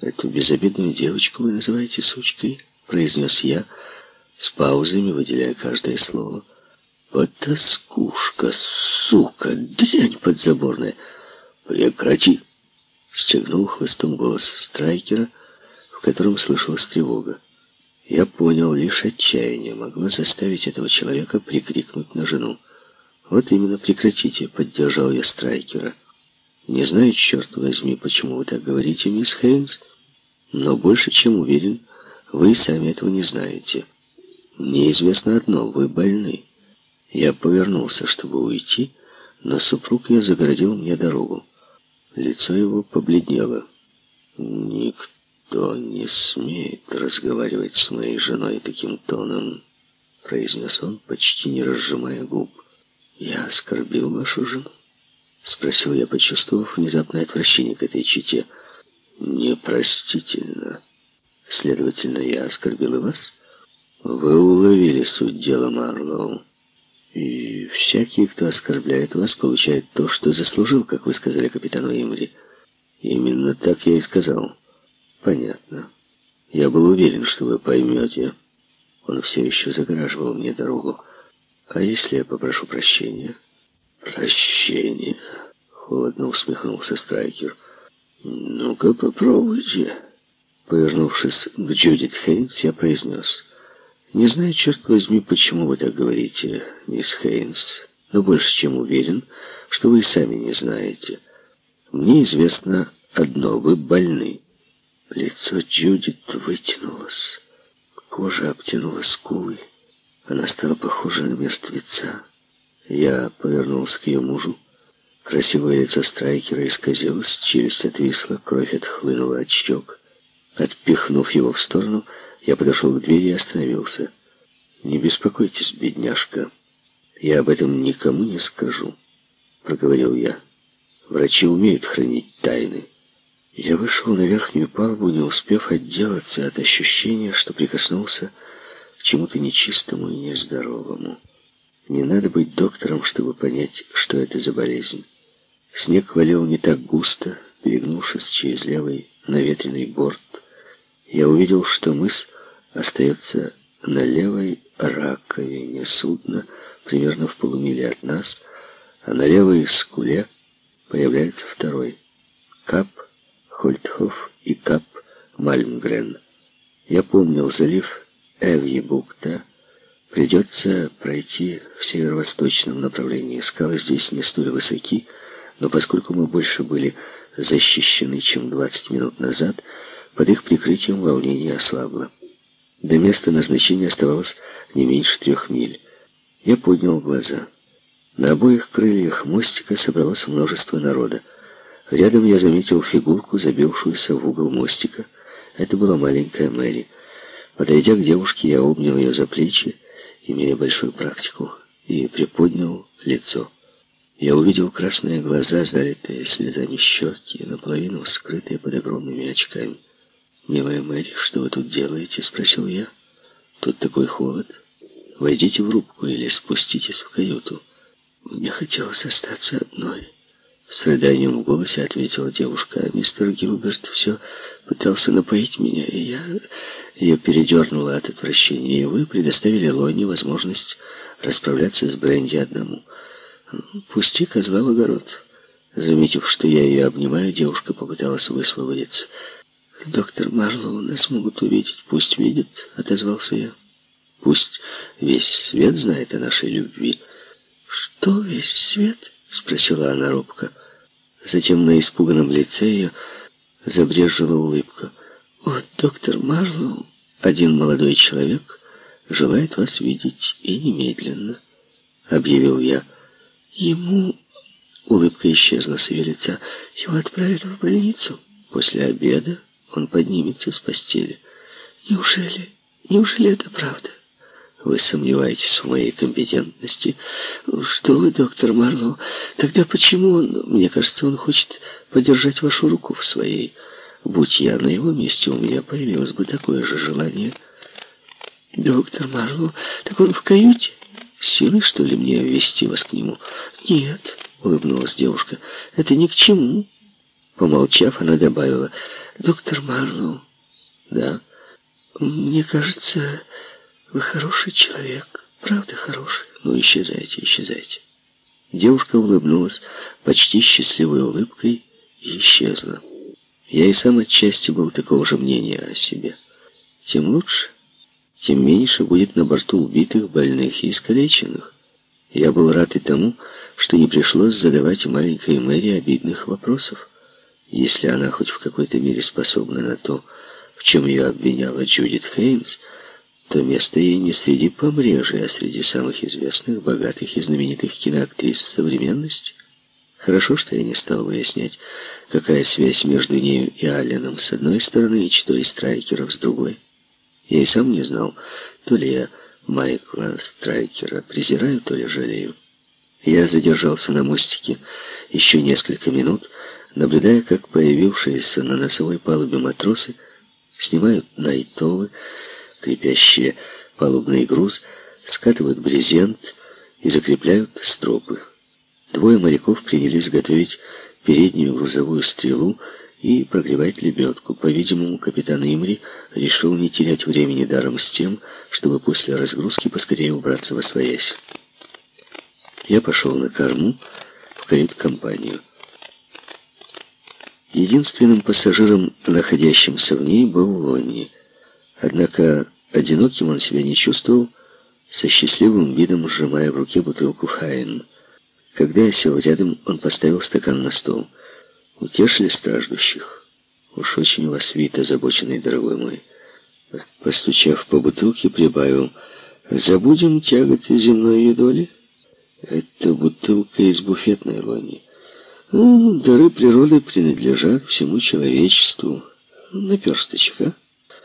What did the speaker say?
«Эту безобидную девочку вы называете сучкой?» — произнес я, с паузами выделяя каждое слово. «Потаскушка, сука, дрянь подзаборная! Прекрати!» — стегнул хвостом голос страйкера, в котором слышалась тревога. Я понял, лишь отчаяние могло заставить этого человека прикрикнуть на жену. «Вот именно, прекратите», — поддержал я страйкера. «Не знаю, черт возьми, почему вы так говорите, мисс Хейнс, но больше чем уверен, вы сами этого не знаете. Мне известно одно — вы больны». Я повернулся, чтобы уйти, но супруг ее загородил мне дорогу. Лицо его побледнело. «Никто не смеет разговаривать с моей женой таким тоном», — произнес он, почти не разжимая губ. «Я оскорбил вашу жену?» — спросил я, почувствовав внезапное отвращение к этой чете. «Непростительно. Следовательно, я оскорбил и вас? Вы уловили суть дела Марлоу. И всякий, кто оскорбляет вас, получает то, что заслужил, как вы сказали капитану Имри. Именно так я и сказал. Понятно. Я был уверен, что вы поймете. Он все еще загораживал мне дорогу. А если я попрошу прощения? Прощения? Холодно усмехнулся Страйкер. Ну-ка попробуйте. Повернувшись к Джудит Хейнс, я произнес. Не знаю, черт возьми, почему вы так говорите, мисс Хейнс, но больше чем уверен, что вы сами не знаете. Мне известно одно, вы больны. Лицо Джудит вытянулось, кожа обтянула скулы. Она стала похожа на мертвеца. Я повернулся к ее мужу. Красивое лицо страйкера исказилось, челюсть отвисла, кровь отхлынула от щек. Отпихнув его в сторону, я подошел к двери и остановился. «Не беспокойтесь, бедняжка, я об этом никому не скажу», — проговорил я. «Врачи умеют хранить тайны». Я вышел на верхнюю палубу, не успев отделаться от ощущения, что прикоснулся к чему-то нечистому и нездоровому. Не надо быть доктором, чтобы понять, что это за болезнь. Снег валил не так густо, перегнувшись через левый наветренный борт. Я увидел, что мыс остается на левой раковине судна, примерно в полумиле от нас, а на левой скуле появляется второй. Кап Хольтхоф и Кап Мальмгрен. Я помнил залив Эвьебукта, придется пройти в северо-восточном направлении. Скалы здесь не столь высоки, но поскольку мы больше были защищены, чем 20 минут назад, под их прикрытием волнение ослабло. До места назначения оставалось не меньше трех миль. Я поднял глаза. На обоих крыльях мостика собралось множество народа. Рядом я заметил фигурку, забившуюся в угол мостика. Это была маленькая Мэри. Подойдя к девушке, я обнял ее за плечи, имея большую практику, и приподнял лицо. Я увидел красные глаза, залитые слезами щеки, наполовину скрытые под огромными очками. «Милая Мэри, что вы тут делаете?» — спросил я. «Тут такой холод. Войдите в рубку или спуститесь в каюту». Мне хотелось остаться одной. С рыданием в голосе ответила девушка, а мистер Гилберт все пытался напоить меня, и я ее передернула от отвращения, и вы предоставили Лоне возможность расправляться с Бренди одному. Пусти козла в огород. Заметив, что я ее обнимаю, девушка попыталась высвободиться. «Доктор Марлоу нас могут увидеть. Пусть видят», — отозвался я. «Пусть весь свет знает о нашей любви». «Что весь свет?» — спросила она робко. Затем на испуганном лице ее забрежила улыбка. «О, доктор Марлоу, один молодой человек желает вас видеть и немедленно», — объявил я. «Ему...» — улыбка исчезла с ее лица. «Его отправили в больницу после обеда». Он поднимется с постели. Неужели? Неужели это правда? Вы сомневаетесь в моей компетентности? Что вы, доктор Марлоу? Тогда почему он... Мне кажется, он хочет подержать вашу руку в своей. Будь я на его месте, у меня появилось бы такое же желание. Доктор Марлоу, так он в каюте? Силой, что ли, мне ввести вас к нему? Нет, улыбнулась девушка, это ни к чему. Помолчав, она добавила, «Доктор Марлоу». «Да». «Мне кажется, вы хороший человек. Правда хороший?» «Ну, исчезайте, исчезайте». Девушка улыбнулась почти счастливой улыбкой и исчезла. Я и сам отчасти был такого же мнения о себе. Тем лучше, тем меньше будет на борту убитых, больных и искалеченных. Я был рад и тому, что не пришлось задавать маленькой Мэри обидных вопросов. Если она хоть в какой-то мере способна на то, в чем ее обвиняла Джудит Хейнс, то место ей не среди помрежей, а среди самых известных, богатых и знаменитых киноактрис современности. Хорошо, что я не стал выяснять, какая связь между нею и Алленом с одной стороны и чтой Страйкеров с другой. Я и сам не знал, то ли я Майкла Страйкера презираю, то ли жалею. Я задержался на мостике еще несколько минут, наблюдая, как появившиеся на носовой палубе матросы снимают найтовы, крепящие палубный груз, скатывают брезент и закрепляют стропы. Двое моряков принялись готовить переднюю грузовую стрелу и прогревать лебедку. По-видимому, капитан Имри решил не терять времени даром с тем, чтобы после разгрузки поскорее убраться во своясь. Я пошел на корму в кают-компанию. Единственным пассажиром, находящимся в ней, был Лонни. Однако одиноким он себя не чувствовал, со счастливым видом сжимая в руке бутылку Хайн. Когда я сел рядом, он поставил стакан на стол. «Утешили страждущих? Уж очень у вас вид озабоченный, дорогой мой». Постучав по бутылке, прибавил, «Забудем тяготы земной едоли?» «Это бутылка из буфетной лони. Ну, дары природы принадлежат всему человечеству. Наперсточек, а?»